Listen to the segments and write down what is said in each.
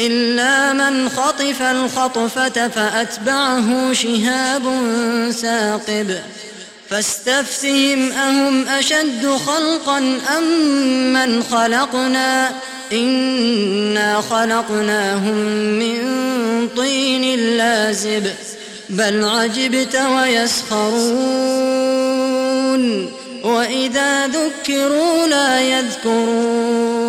إلا من خطف الخطفة فأتبعه شهاب ثاقب فاستفتهم أهم أشد خلقا أم من خلقنا؟ إنا خلقناهم من طين لازب. بل عجبت ويسخرون. وإذا ذكروا لا يذكرون.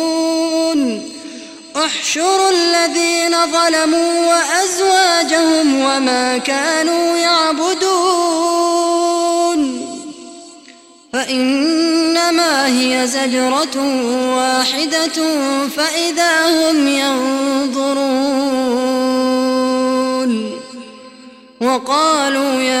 احشروا الذين ظلموا وأزواجهم وما كانوا يعبدون. فإنما هي زجرة واحدة فإذا هم ينظرون. وقالوا يا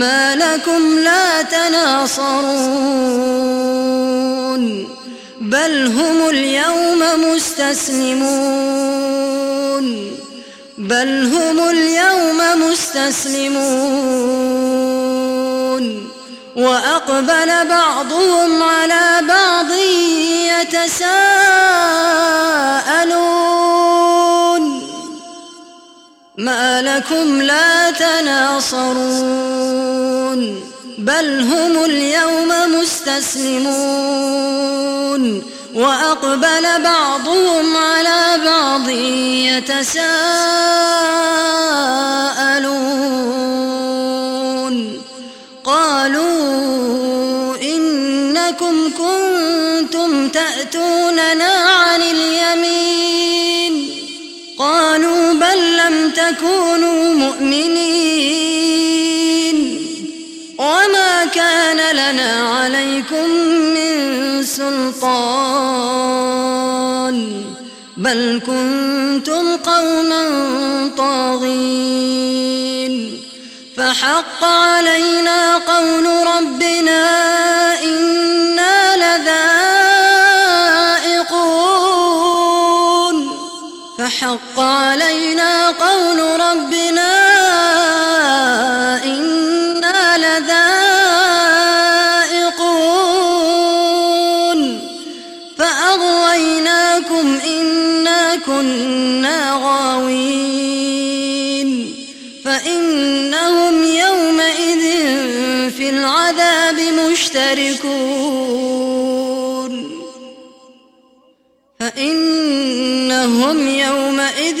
ما لكم لا تناصرون بل هم اليوم مستسلمون بل هم اليوم مستسلمون. وأقبل بعضهم على بعض يتساءلون. لكم لا تناصرون بل هم اليوم مستسلمون. وأقبل بعضهم على بعض يتساءلون. قالوا إنكم كنتم تأتوننا تكونوا مؤمنين. وما كان لنا عليكم من سلطان. بل كنتم قوما طاغين. فحق علينا قول ربنا إنا لذائقون. فحق علينا ربنا إنا لذائقون فأغويناكم إنا كنا غاوين فإنهم يومئذ في العذاب مشتركون فإنهم يومئذ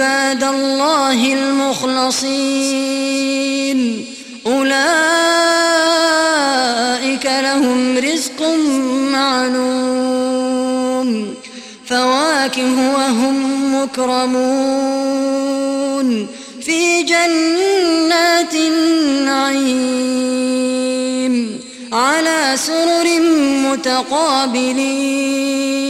عباد الله المخلصين. أولئك لهم رزق معلوم. فواكه وهم مكرمون. في جنات النعيم. على سرر متقابلين.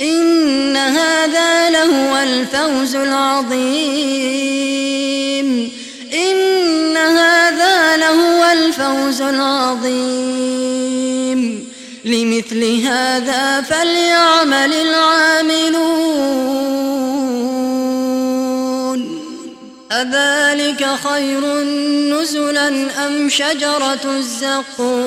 إن هذا لهو الفوز العظيم. إن هذا لهو الفوز العظيم. لمثل هذا فليعمل العاملون. أذلك خير نزلا أم شجرة الزقوم؟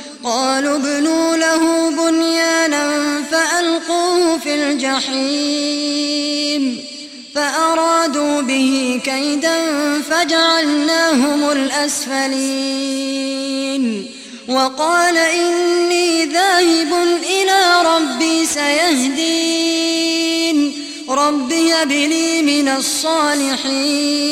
قالوا ابنوا له بنيانا فألقوه في الجحيم فأرادوا به كيدا فجعلناهم الأسفلين وقال إني ذاهب إلى ربي سيهدين رب هب لي من الصالحين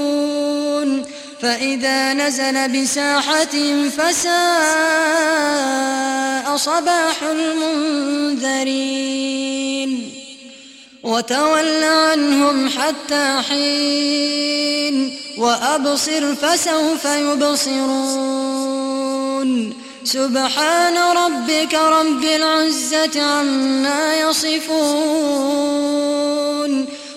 فإذا نزل بساحتهم فساء صباح المنذرين وتول عنهم حتى حين وأبصر فسوف يبصرون سبحان ربك رب العزة عما يصفون